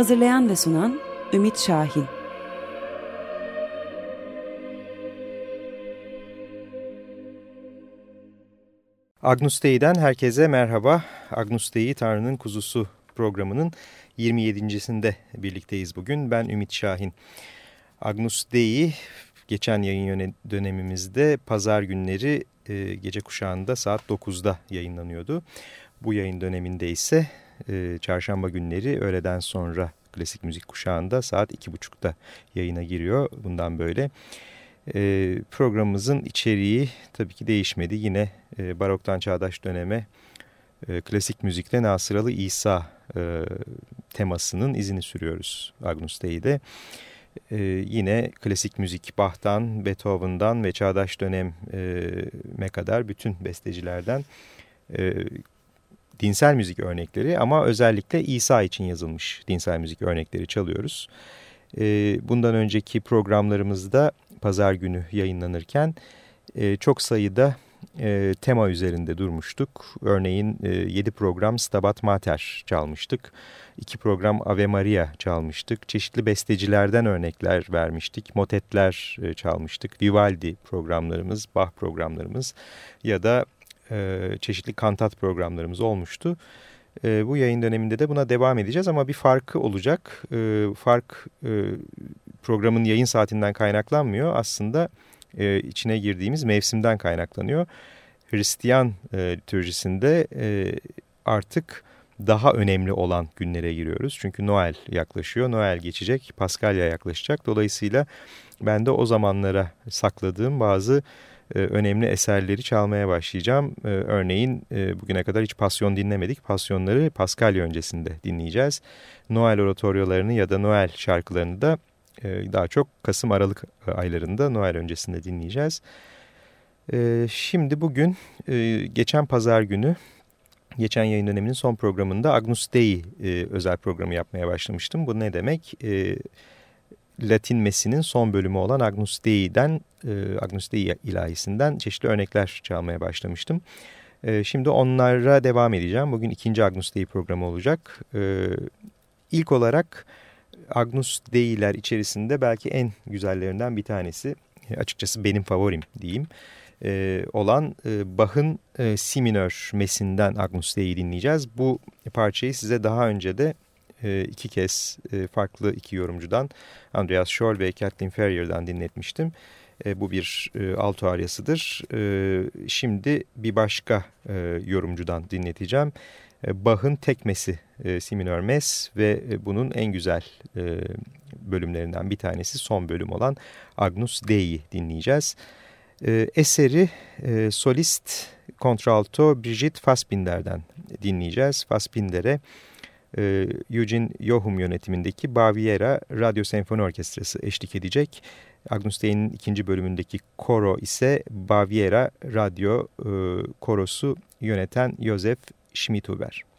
Hazırlayan ve sunan Ümit Şahin Agnus Dei'den herkese merhaba. Agnus Dei Tanrı'nın Kuzusu programının 27.sinde birlikteyiz bugün. Ben Ümit Şahin. Agnus Dei geçen yayın dönemimizde pazar günleri e, gece kuşağında saat 9'da yayınlanıyordu. Bu yayın döneminde ise e, çarşamba günleri öğleden sonra klasik müzik kuşağında saat 2.30'da yayına giriyor. Bundan böyle e, programımızın içeriği tabii ki değişmedi. Yine e, baroktan çağdaş döneme e, klasik müzikle Nasıralı İsa e, temasının izini sürüyoruz Agnus Dei'de. E, yine klasik müzik Bach'tan, Beethoven'dan ve çağdaş döneme kadar bütün bestecilerden e, dinsel müzik örnekleri ama özellikle İsa için yazılmış dinsel müzik örnekleri çalıyoruz. E, bundan önceki programlarımızda pazar günü yayınlanırken e, çok sayıda e, tema üzerinde durmuştuk. Örneğin e, 7 program Stabat Mater çalmıştık. 2 program Ave Maria çalmıştık. Çeşitli bestecilerden örnekler vermiştik. Motetler e, çalmıştık. Vivaldi programlarımız, Bach programlarımız ya da e, çeşitli kantat programlarımız olmuştu. E, bu yayın döneminde de buna devam edeceğiz ama bir farkı olacak. E, fark programın yayın saatinden kaynaklanmıyor. Aslında içine girdiğimiz mevsimden kaynaklanıyor. Hristiyan e, artık daha önemli olan günlere giriyoruz. Çünkü Noel yaklaşıyor. Noel geçecek, Paskalya yaklaşacak. Dolayısıyla ben de o zamanlara sakladığım bazı önemli eserleri çalmaya başlayacağım. E, örneğin e, bugüne kadar hiç pasyon dinlemedik. Pasyonları Paskalya öncesinde dinleyeceğiz. Noel oratoryolarını ya da Noel şarkılarını da daha çok Kasım-Aralık aylarında Noel öncesinde dinleyeceğiz. Şimdi bugün geçen pazar günü geçen yayın döneminin son programında Agnus Dei özel programı yapmaya başlamıştım. Bu ne demek? Latin Mesi'nin son bölümü olan Agnus Dei'den, e, Agnus Dei ilahisinden çeşitli örnekler çalmaya başlamıştım. E, şimdi onlara devam edeceğim. Bugün ikinci Agnus Dei programı olacak. E, ilk olarak Agnus Dei'ler içerisinde belki en güzellerinden bir tanesi, e, açıkçası benim favorim diyeyim, e, olan e, Bach'ın e, mesinden Agnus Dei'yi dinleyeceğiz. Bu parçayı size daha önce de iki kez farklı iki yorumcudan Andreas Scholl ve Kathleen Ferrier'dan dinletmiştim. E, bu bir alto aryasıdır. Şimdi bir başka yorumcudan dinleteceğim. Bach'ın tekmesi Si minör mes ve bunun en güzel bölümlerinden bir tanesi son bölüm olan Agnus Dei dinleyeceğiz. Eseri solist kontralto Brigitte Fassbinder'den dinleyeceğiz. Fassbinder'e e, Eugene Yohum yönetimindeki Baviera Radyo Senfoni Orkestrası eşlik edecek. Agnus Dei'nin ikinci bölümündeki koro ise Baviera Radyo e, Korosu yöneten Josef Schmidhuber.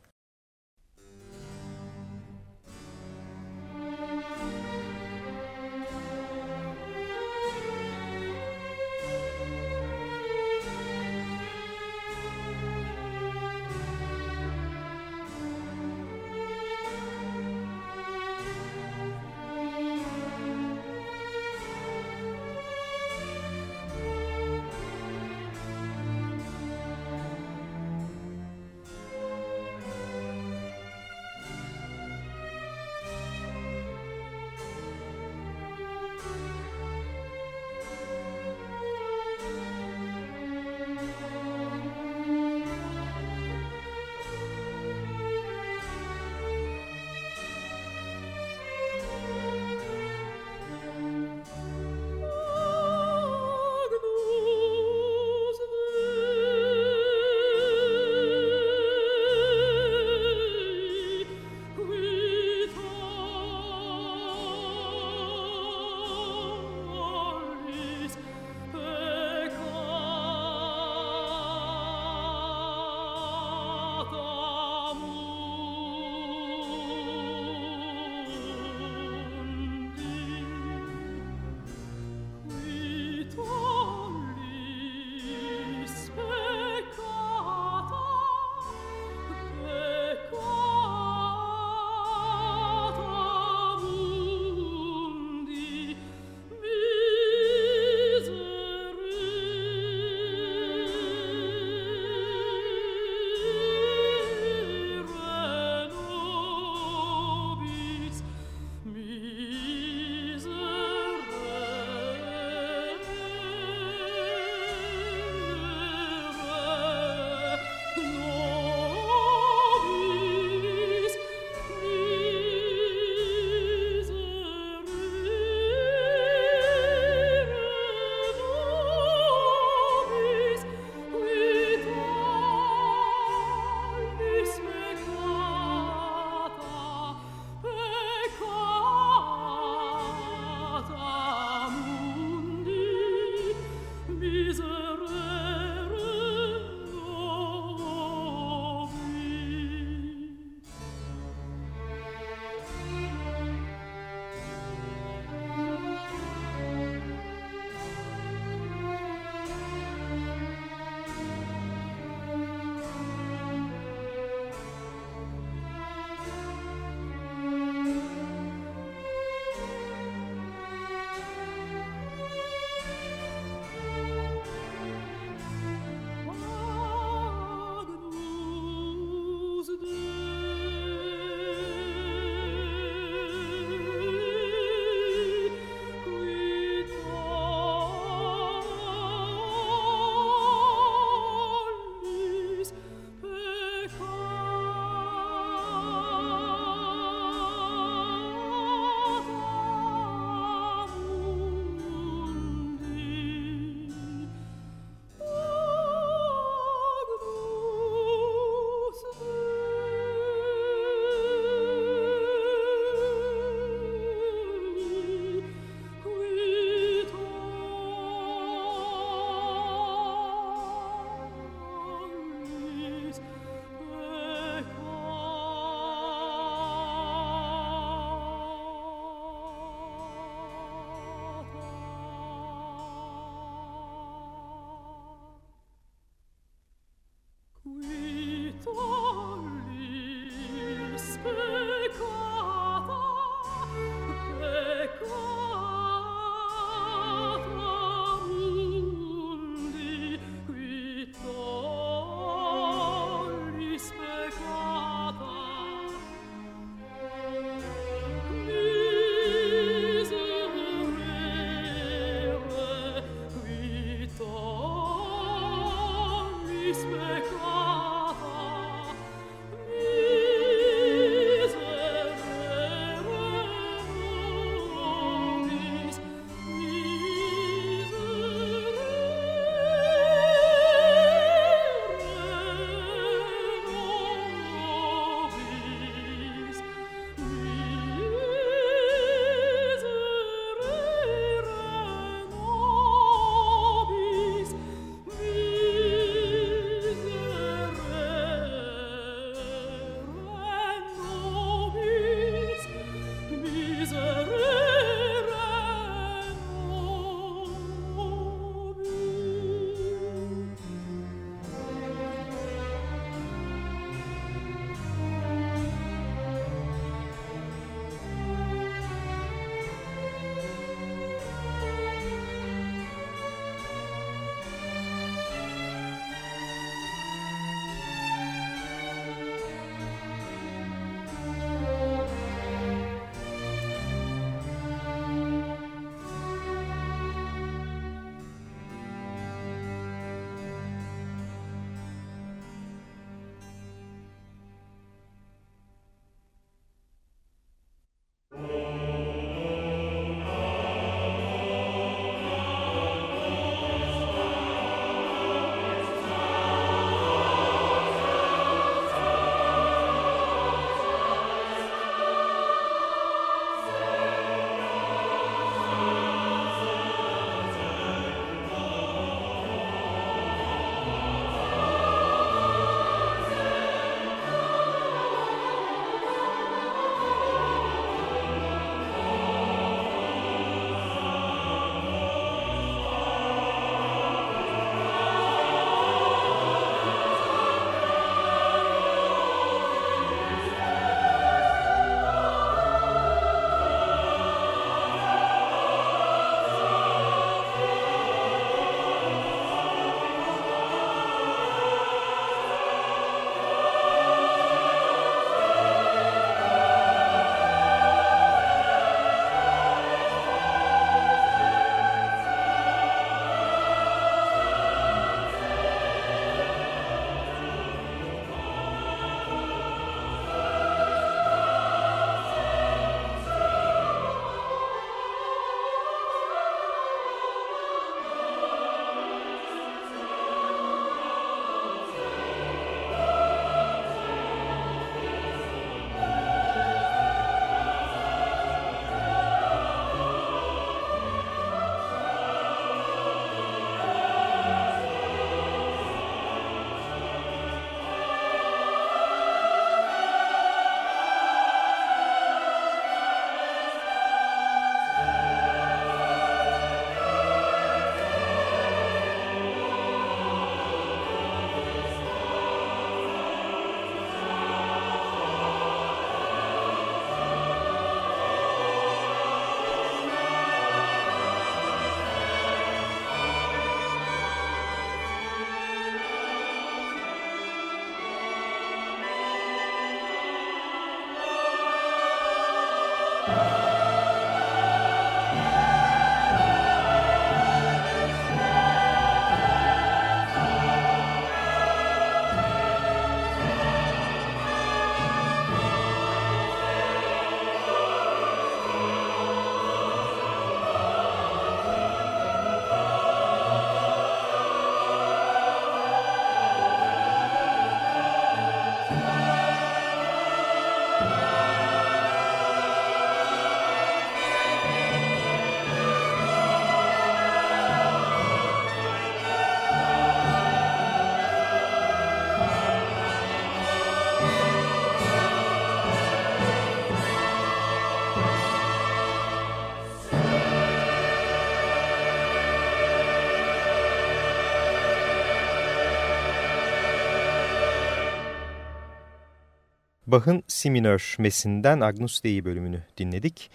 Bach'ın Si minör mesinden Agnus Dei bölümünü dinledik.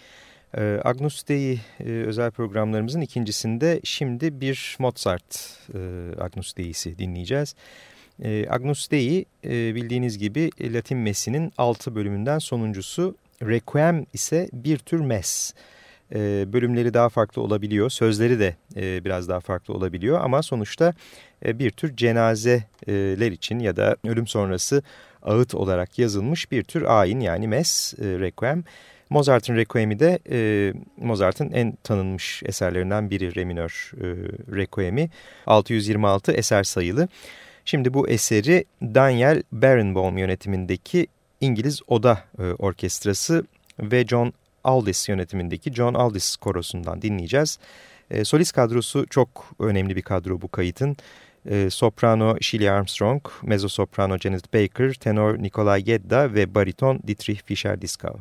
Ee, Agnus Dei e, özel programlarımızın ikincisinde şimdi bir Mozart e, Agnus Dei'si dinleyeceğiz. E, Agnus Dei bildiğiniz gibi Latin Mesi'nin 6 bölümünden sonuncusu. Requiem ise bir tür mes. Bölümleri daha farklı olabiliyor, sözleri de biraz daha farklı olabiliyor ama sonuçta bir tür cenazeler için ya da ölüm sonrası ağıt olarak yazılmış bir tür ayin yani mes, Requiem. Mozart'ın Requiem'i de e, Mozart'ın en tanınmış eserlerinden biri Re minör e, Requiem'i. 626 eser sayılı. Şimdi bu eseri Daniel Barenboim yönetimindeki İngiliz Oda e, Orkestrası ve John Aldis yönetimindeki John Aldis korosundan dinleyeceğiz. E, solist kadrosu çok önemli bir kadro bu kayıtın. E, soprano Shirley Armstrong, mezzo soprano Janet Baker, tenor Nikolay Gedda ve bariton Dietrich Fischer-Dieskau.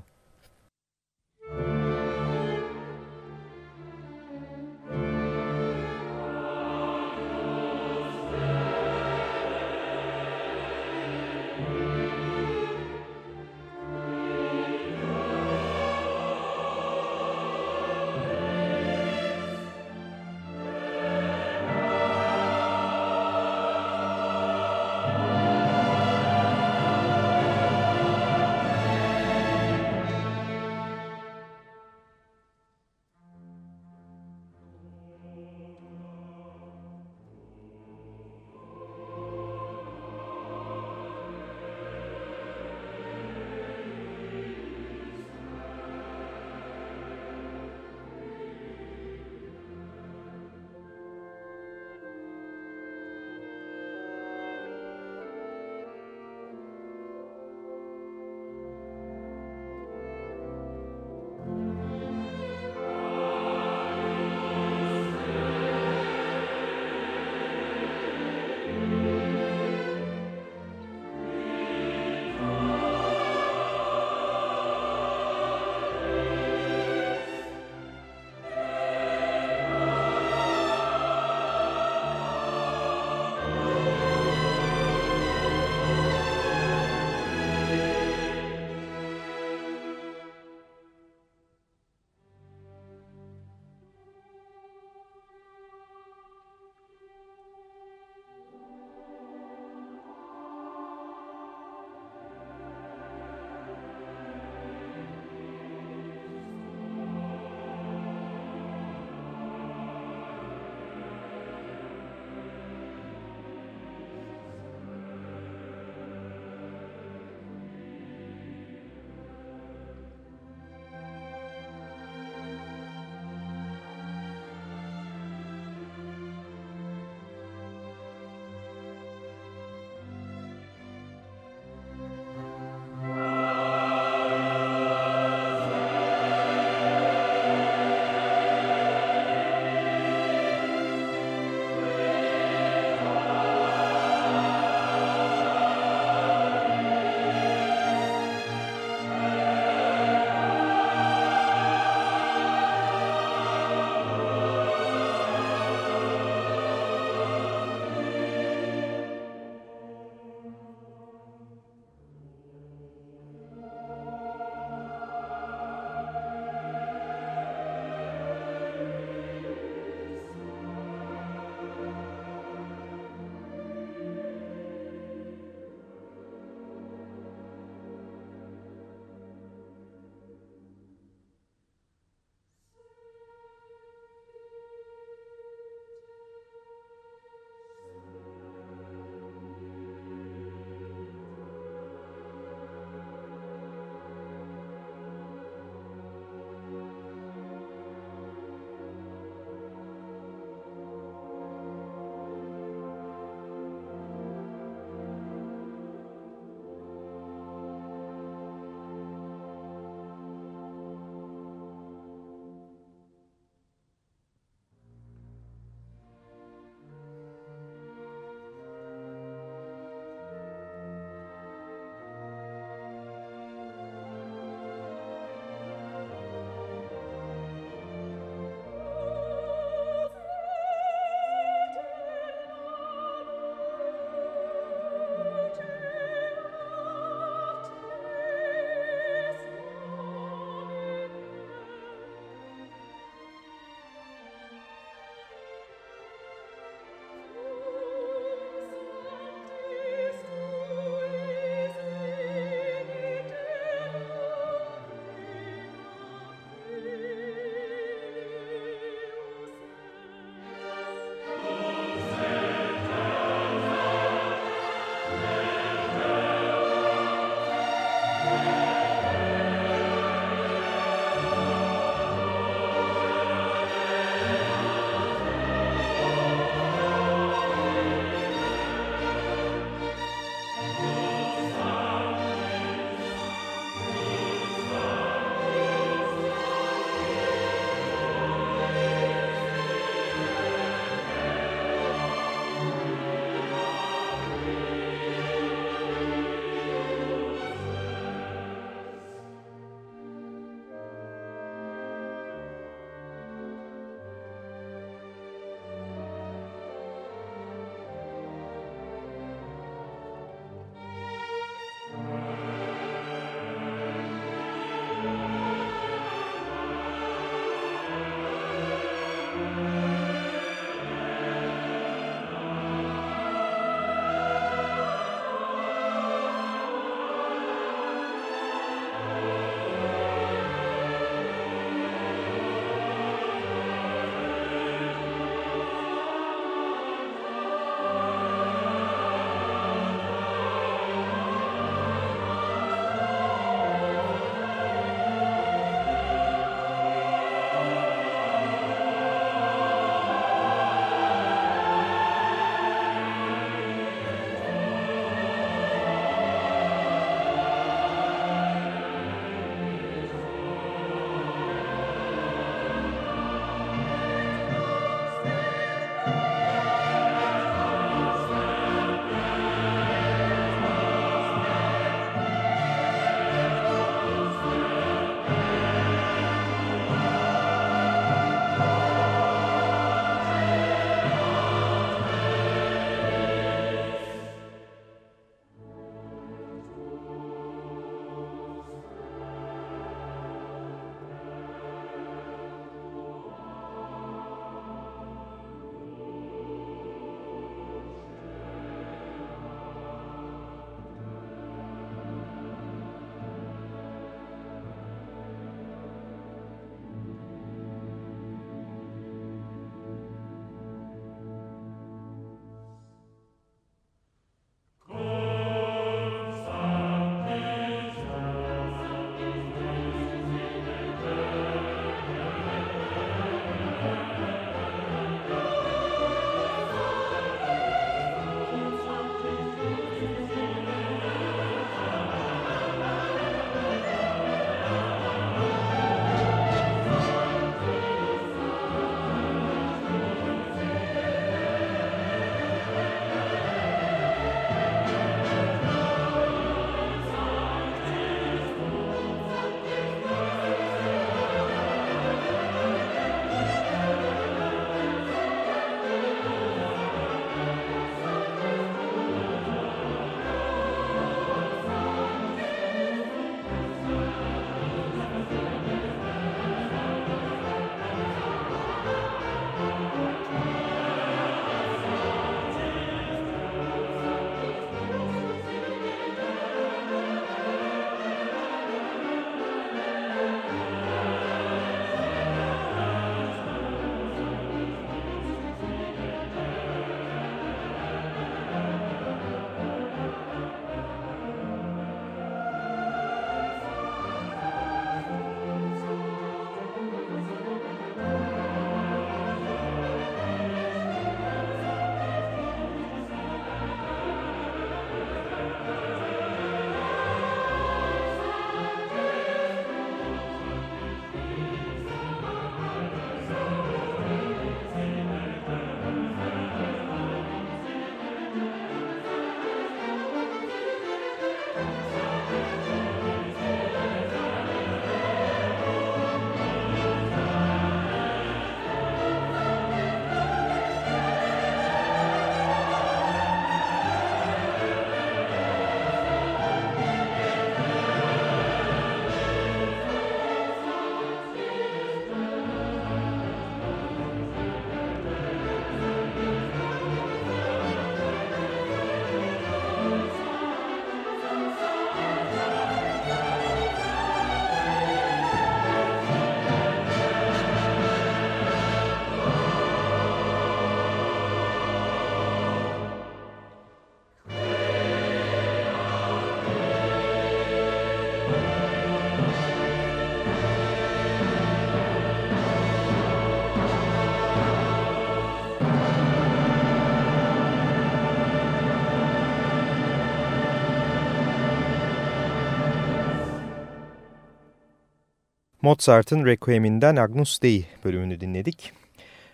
Mozart'ın Requiem'inden Agnus Dei bölümünü dinledik.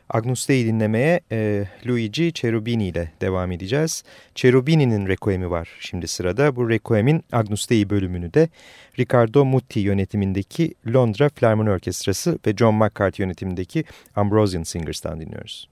Agnus Dei dinlemeye e, Luigi Cherubini ile devam edeceğiz. Cherubini'nin Requiem'i var şimdi sırada. Bu Requiem'in Agnus Dei bölümünü de Riccardo Muti yönetimindeki Londra Philharmoni Orkestrası ve John McCarthy yönetimindeki Ambrosian Singers'tan dinliyoruz.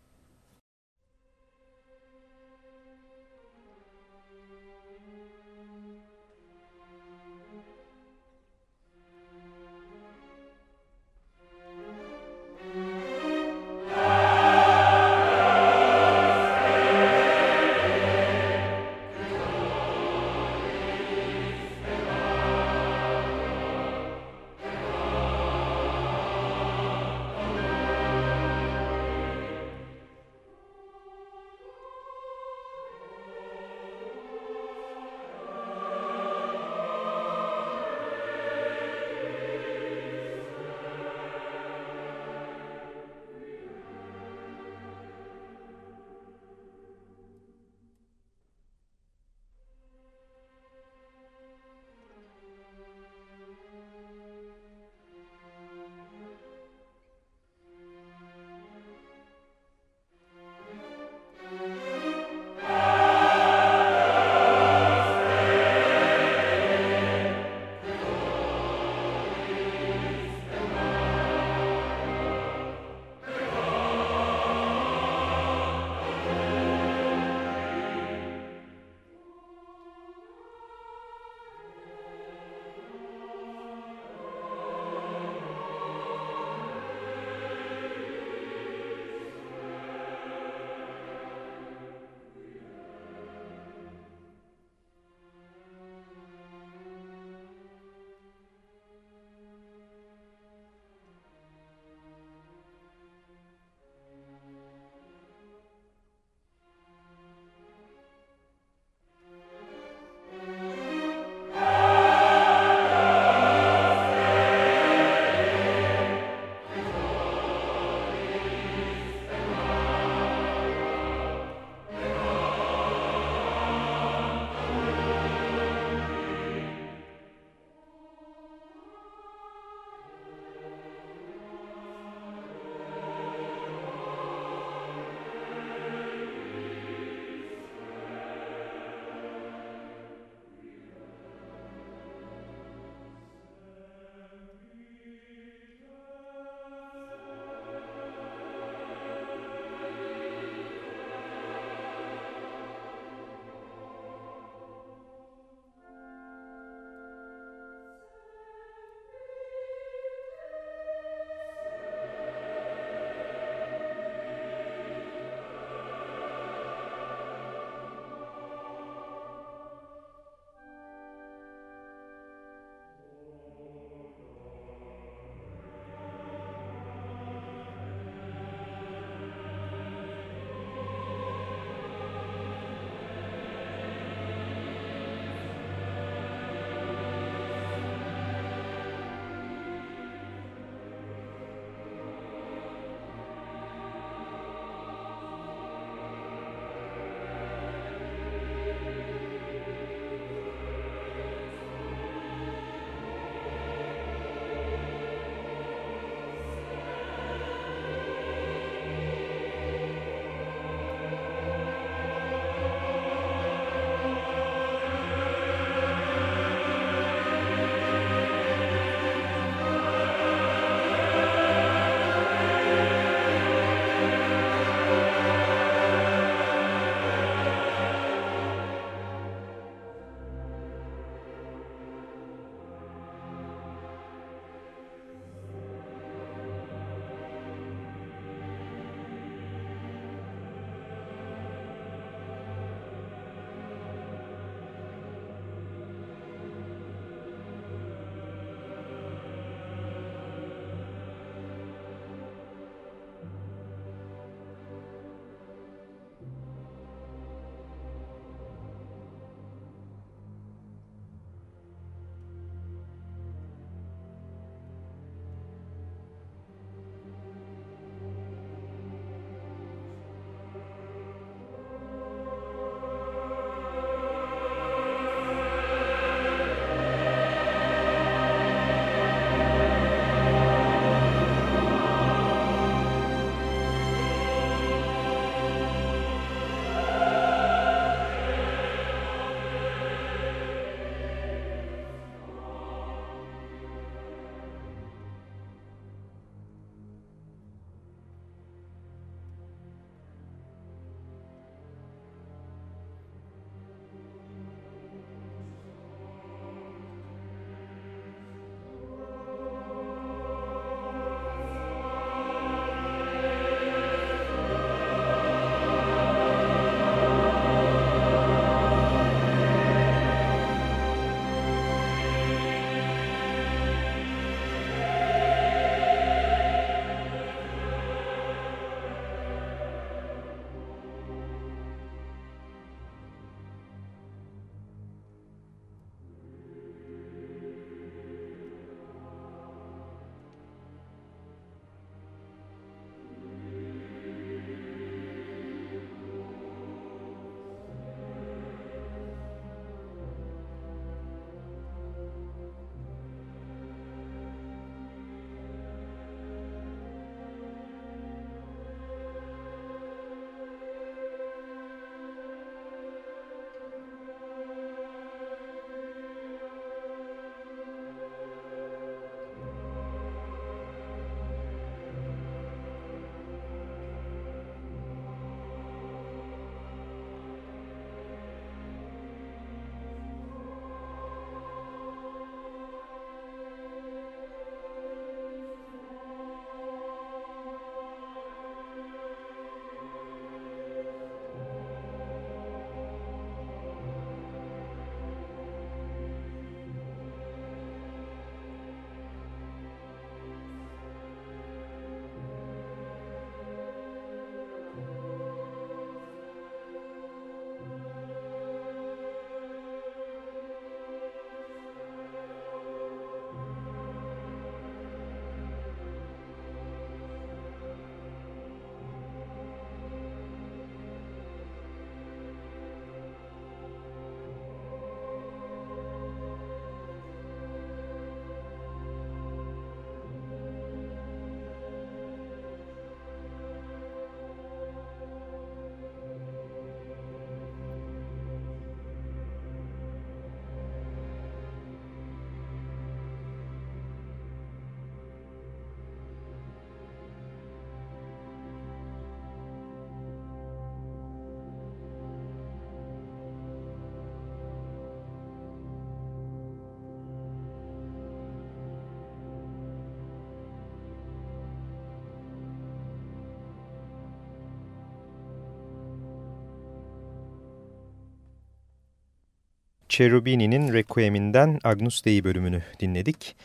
Cherubini'nin Requiem'inden Agnus Dei bölümünü dinledik.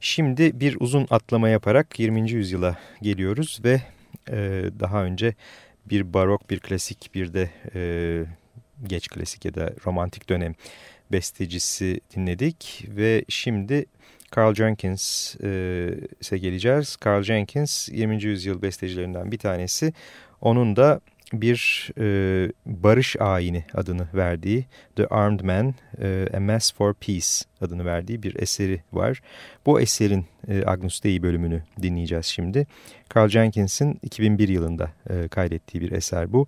Şimdi bir uzun atlama yaparak 20. yüzyıla geliyoruz ve e, daha önce bir barok, bir klasik, bir de e, geç klasik ya da romantik dönem bestecisi dinledik. Ve şimdi Carl Jenkins'e geleceğiz. Carl Jenkins 20. yüzyıl bestecilerinden bir tanesi. Onun da bir e, barış ayini adını verdiği The Armed Man, e, A Mass for Peace adını verdiği bir eseri var. Bu eserin e, Agnus Dei bölümünü dinleyeceğiz şimdi. Carl Jenkins'in 2001 yılında e, kaydettiği bir eser bu.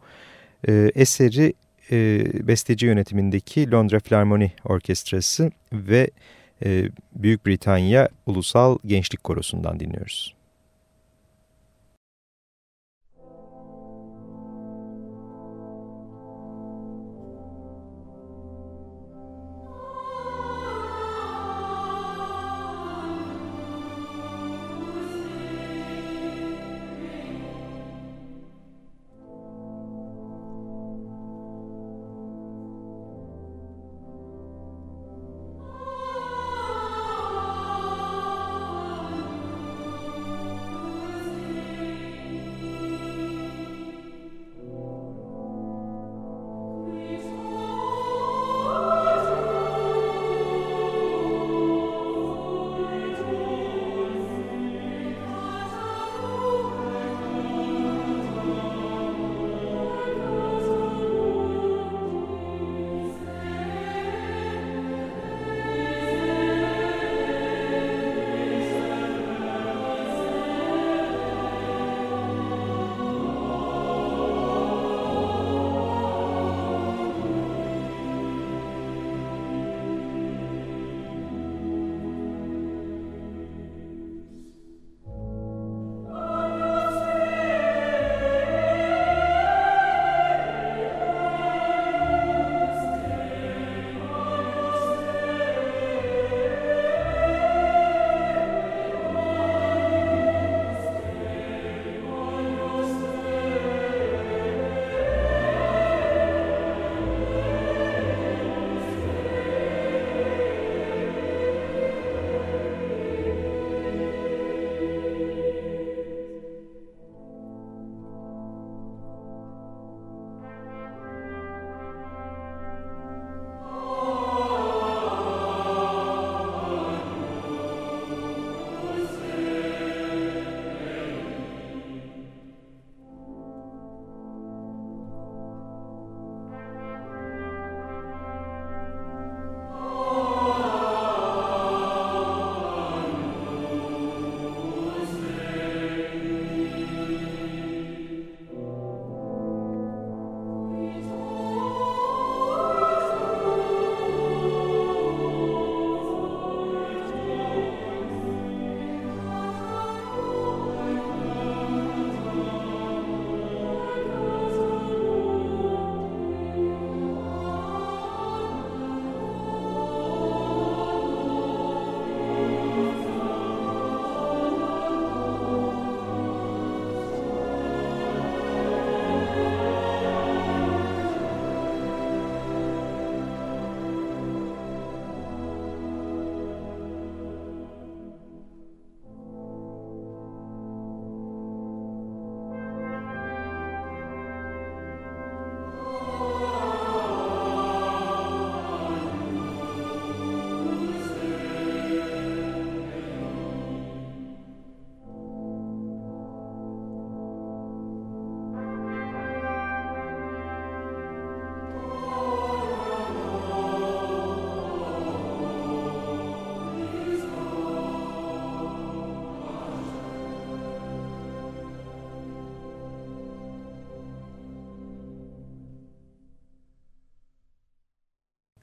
E, eseri e, besteci yönetimindeki Londra Filarmoni Orkestrası ve e, Büyük Britanya Ulusal Gençlik Korosu'ndan dinliyoruz.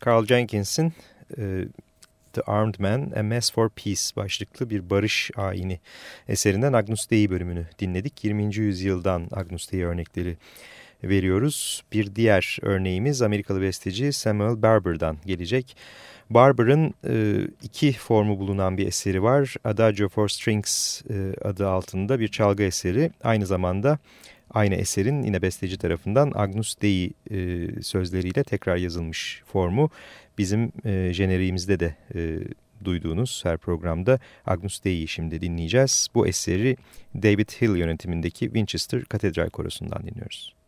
Carl Jenkins'in e, The Armed Man, A Mass for Peace başlıklı bir barış ayini eserinden Agnus Dei bölümünü dinledik. 20. yüzyıldan Agnus Dei örnekleri veriyoruz. Bir diğer örneğimiz Amerikalı besteci Samuel Barber'dan gelecek. Barber'ın e, iki formu bulunan bir eseri var. Adagio for Strings e, adı altında bir çalgı eseri. Aynı zamanda aynı eserin yine besteci tarafından Agnus Dei e, sözleriyle tekrar yazılmış formu. Bizim e, jeneriğimizde de e, duyduğunuz her programda Agnus Dei'yi şimdi dinleyeceğiz. Bu eseri David Hill yönetimindeki Winchester Katedral Korosu'ndan dinliyoruz.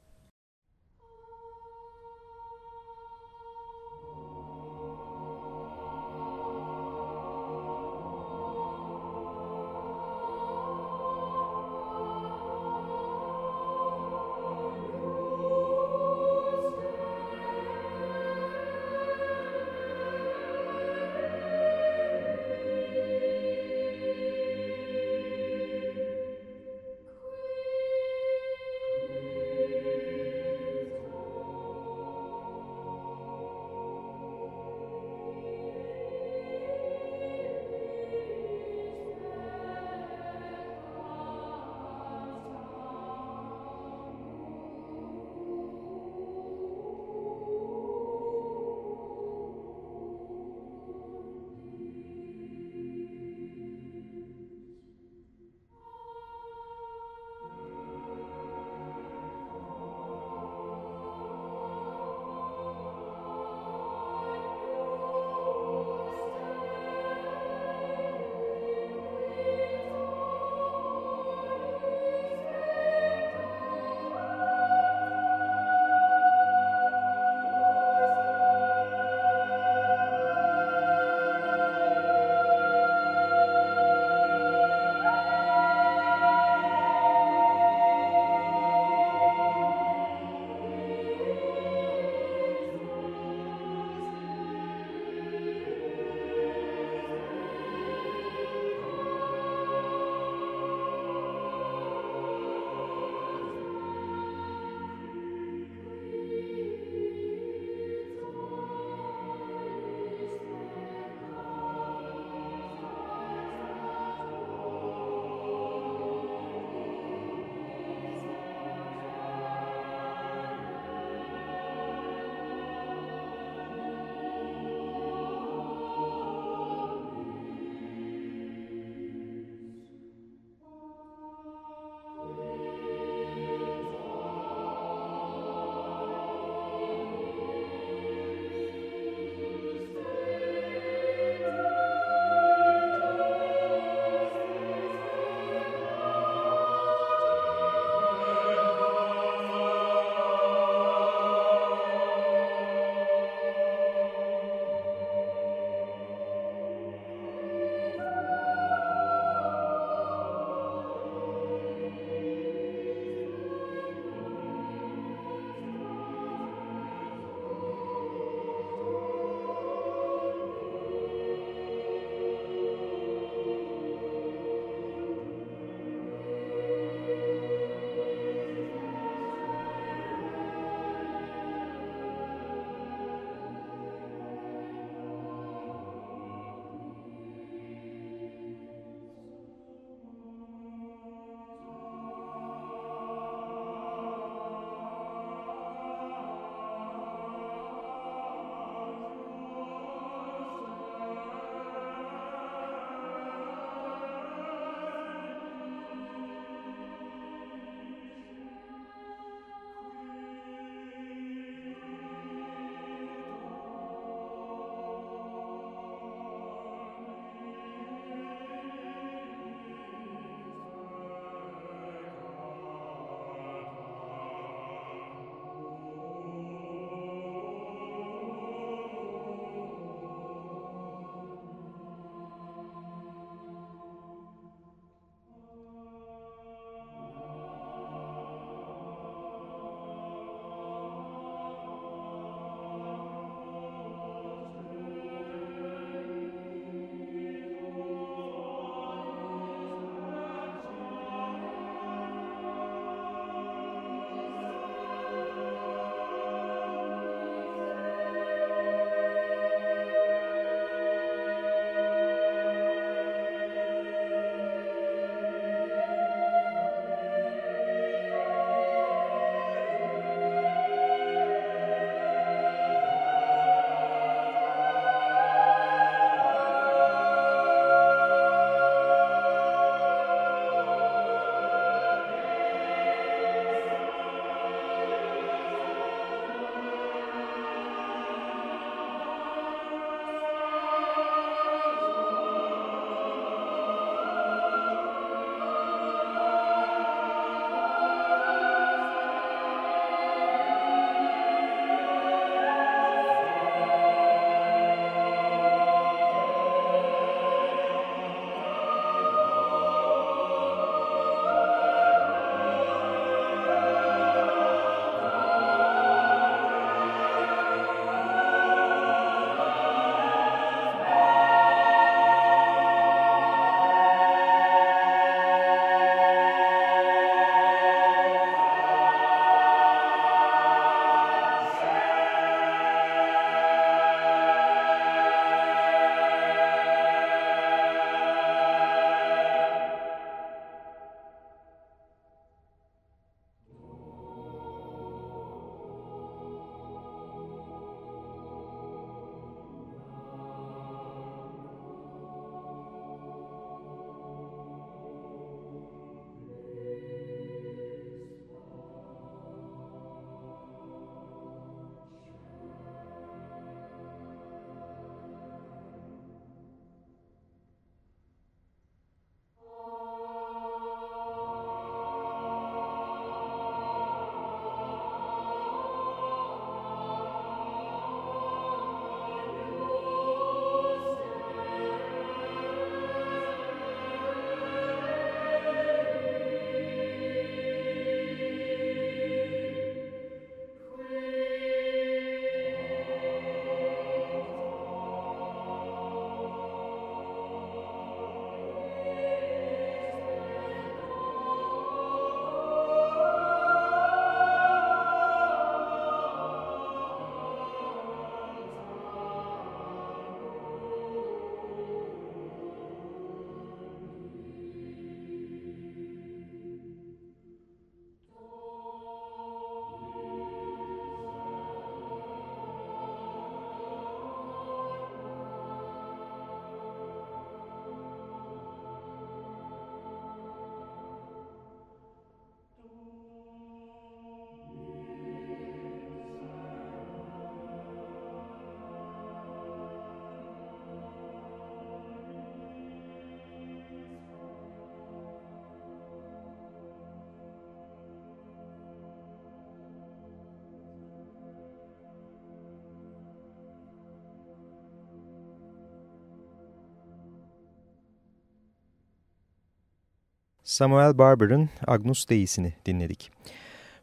Samuel Barber'ın Agnus Dei'sini dinledik.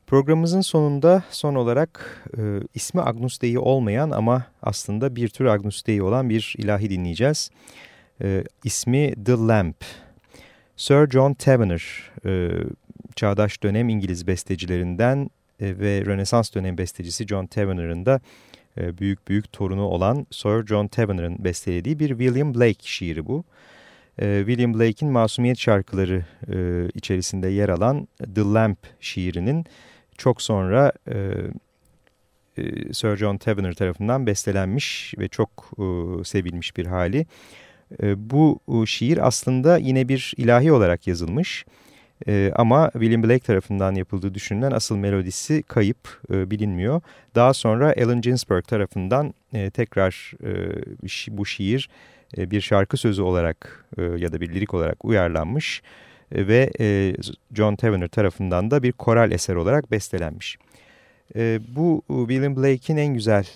Programımızın sonunda son olarak e, ismi Agnus Dei olmayan ama aslında bir tür Agnus Dei olan bir ilahi dinleyeceğiz. E, ismi The Lamp. Sir John Tavener, e, çağdaş dönem İngiliz bestecilerinden e, ve Rönesans dönem bestecisi John Tavener'ın da e, büyük büyük torunu olan Sir John Tavener'ın bestelediği bir William Blake şiiri bu. E, William Blake'in Masumiyet şarkıları e, içerisinde yer alan The Lamp şiirinin çok sonra Sir John Tavener tarafından bestelenmiş ve çok sevilmiş bir hali. bu şiir aslında yine bir ilahi olarak yazılmış. E, ama William Blake tarafından yapıldığı düşünülen asıl melodisi kayıp, e, bilinmiyor. Daha sonra Allen Ginsberg tarafından e, tekrar e, bu şiir e, bir şarkı sözü olarak e, ya da bir lirik olarak uyarlanmış e, ve John Tavener tarafından da bir koral eser olarak bestelenmiş. Bu William Blake'in en güzel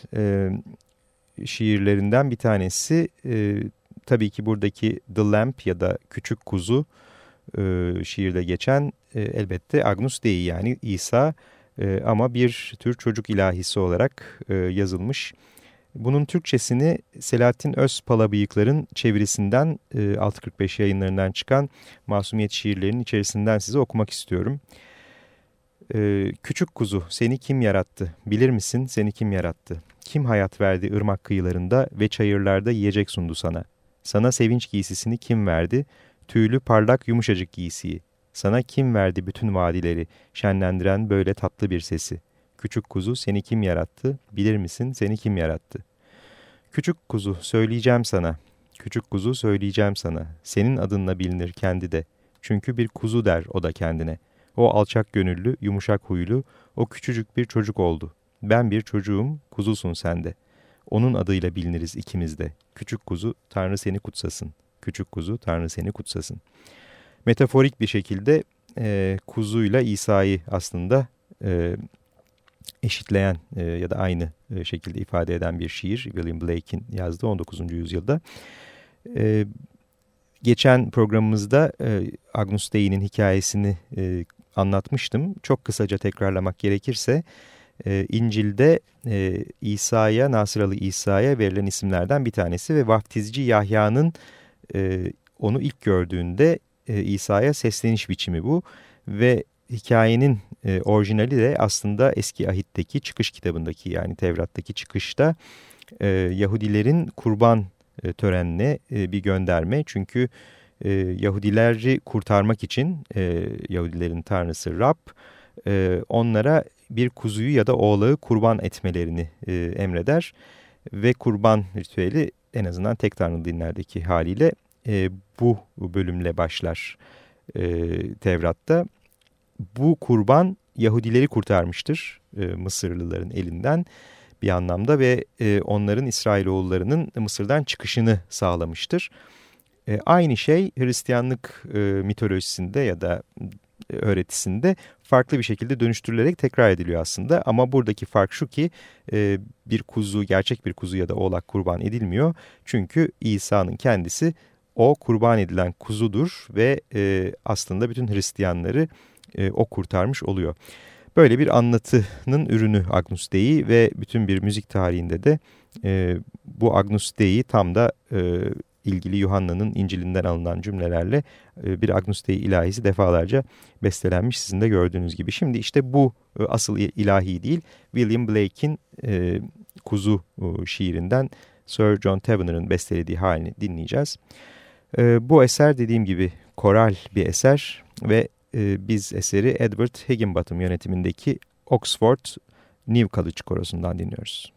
şiirlerinden bir tanesi. Tabii ki buradaki The Lamp ya da Küçük Kuzu şiirde geçen elbette Agnus Dei yani İsa ama bir tür çocuk ilahisi olarak yazılmış. Bunun Türkçesini Selahattin Özpalabıyıklar'ın çevirisinden e, 645 yayınlarından çıkan Masumiyet şiirlerinin içerisinden size okumak istiyorum. E, Küçük kuzu seni kim yarattı? Bilir misin seni kim yarattı? Kim hayat verdi ırmak kıyılarında ve çayırlarda yiyecek sundu sana? Sana sevinç giysisini kim verdi? Tüylü parlak yumuşacık giysiyi. Sana kim verdi bütün vadileri, şenlendiren böyle tatlı bir sesi? Küçük kuzu seni kim yarattı? Bilir misin seni kim yarattı? Küçük kuzu söyleyeceğim sana. Küçük kuzu söyleyeceğim sana. Senin adınla bilinir kendi de. Çünkü bir kuzu der o da kendine. O alçak gönüllü, yumuşak huylu, o küçücük bir çocuk oldu. Ben bir çocuğum, kuzusun sen de. Onun adıyla biliniriz ikimiz de. Küçük kuzu, Tanrı seni kutsasın. Küçük kuzu, Tanrı seni kutsasın. Metaforik bir şekilde e, kuzuyla İsa'yı aslında e, eşitleyen e, ya da aynı e, şekilde ifade eden bir şiir William Blake'in yazdığı 19. yüzyılda. E, geçen programımızda e, Agnus Dei'nin hikayesini e, anlatmıştım. Çok kısaca tekrarlamak gerekirse e, İncil'de e, İsa'ya, Nasıralı İsa'ya verilen isimlerden bir tanesi ve vaftizci Yahya'nın e, onu ilk gördüğünde e, İsa'ya sesleniş biçimi bu ve hikayenin e, orijinali de aslında eski ahitteki çıkış kitabındaki yani Tevrat'taki çıkışta e, Yahudilerin kurban e, törenine e, bir gönderme. Çünkü e, Yahudileri kurtarmak için e, Yahudilerin tanrısı Rab e, onlara bir kuzuyu ya da oğlağı kurban etmelerini e, emreder. Ve kurban ritüeli en azından tek tanrı dinlerdeki haliyle e, bu bölümle başlar e, Tevrat'ta bu kurban Yahudileri kurtarmıştır e, Mısırlıların elinden bir anlamda ve e, onların İsrailoğullarının Mısır'dan çıkışını sağlamıştır. E, aynı şey Hristiyanlık e, mitolojisinde ya da e, öğretisinde farklı bir şekilde dönüştürülerek tekrar ediliyor aslında. Ama buradaki fark şu ki e, bir kuzu, gerçek bir kuzu ya da oğlak kurban edilmiyor. Çünkü İsa'nın kendisi o kurban edilen kuzudur ve e, aslında bütün Hristiyanları e, o kurtarmış oluyor. Böyle bir anlatının ürünü Agnus Dei ve bütün bir müzik tarihinde de e, bu Agnus Dei tam da e, ilgili Yuhanna'nın İncil'inden alınan cümlelerle e, bir Agnus Dei ilahisi defalarca bestelenmiş sizin de gördüğünüz gibi. Şimdi işte bu e, asıl ilahi değil William Blake'in e, Kuzu e, şiirinden Sir John Tavener'ın bestelediği halini dinleyeceğiz. E, bu eser dediğim gibi koral bir eser ve e, biz eseri Edward Higginbottom yönetimindeki Oxford New College Korosu'ndan dinliyoruz.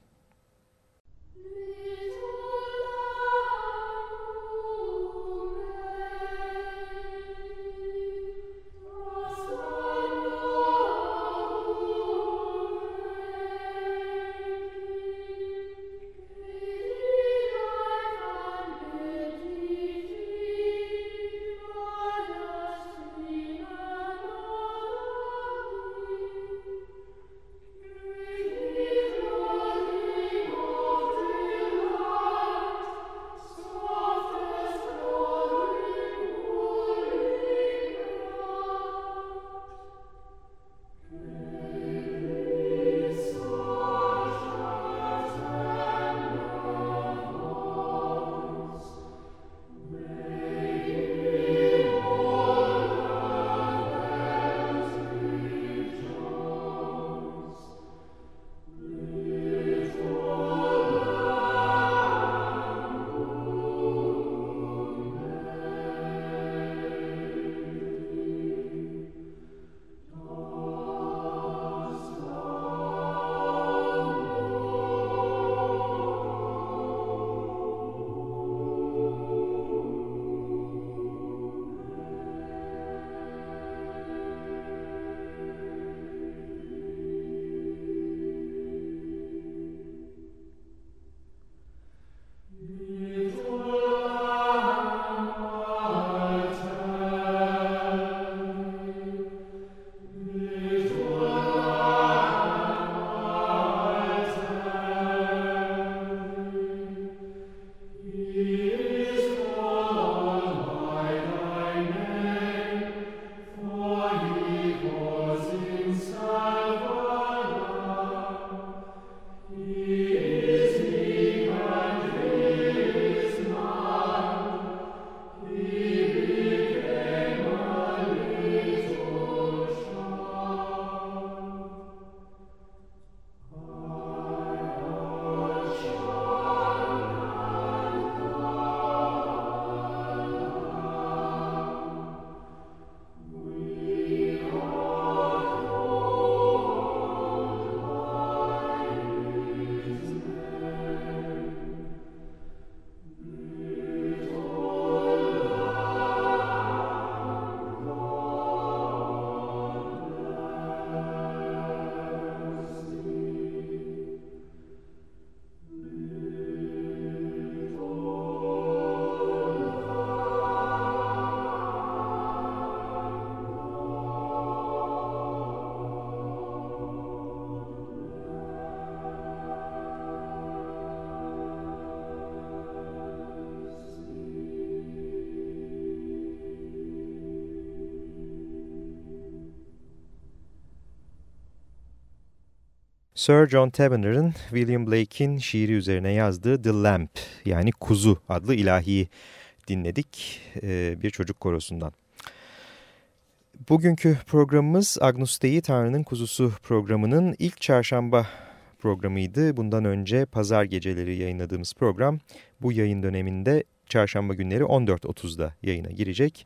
Sir John Tavener'ın William Blake'in şiiri üzerine yazdığı The Lamp yani Kuzu adlı ilahiyi dinledik e, bir çocuk korosundan. Bugünkü programımız Agnus Dei Tanrı'nın Kuzusu programının ilk çarşamba programıydı. Bundan önce pazar geceleri yayınladığımız program bu yayın döneminde çarşamba günleri 14.30'da yayına girecek.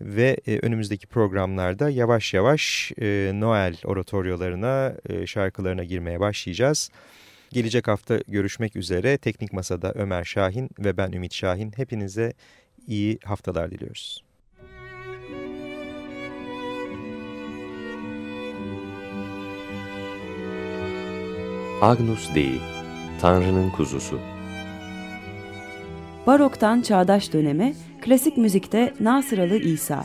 Ve e, önümüzdeki programlarda yavaş yavaş e, Noel oratoryolarına, e, şarkılarına girmeye başlayacağız. Gelecek hafta görüşmek üzere. Teknik Masa'da Ömer Şahin ve ben Ümit Şahin. Hepinize iyi haftalar diliyoruz. Agnus Dei, Tanrı'nın kuzusu. Baroktan çağdaş döneme, klasik müzikte Nasıralı İsa.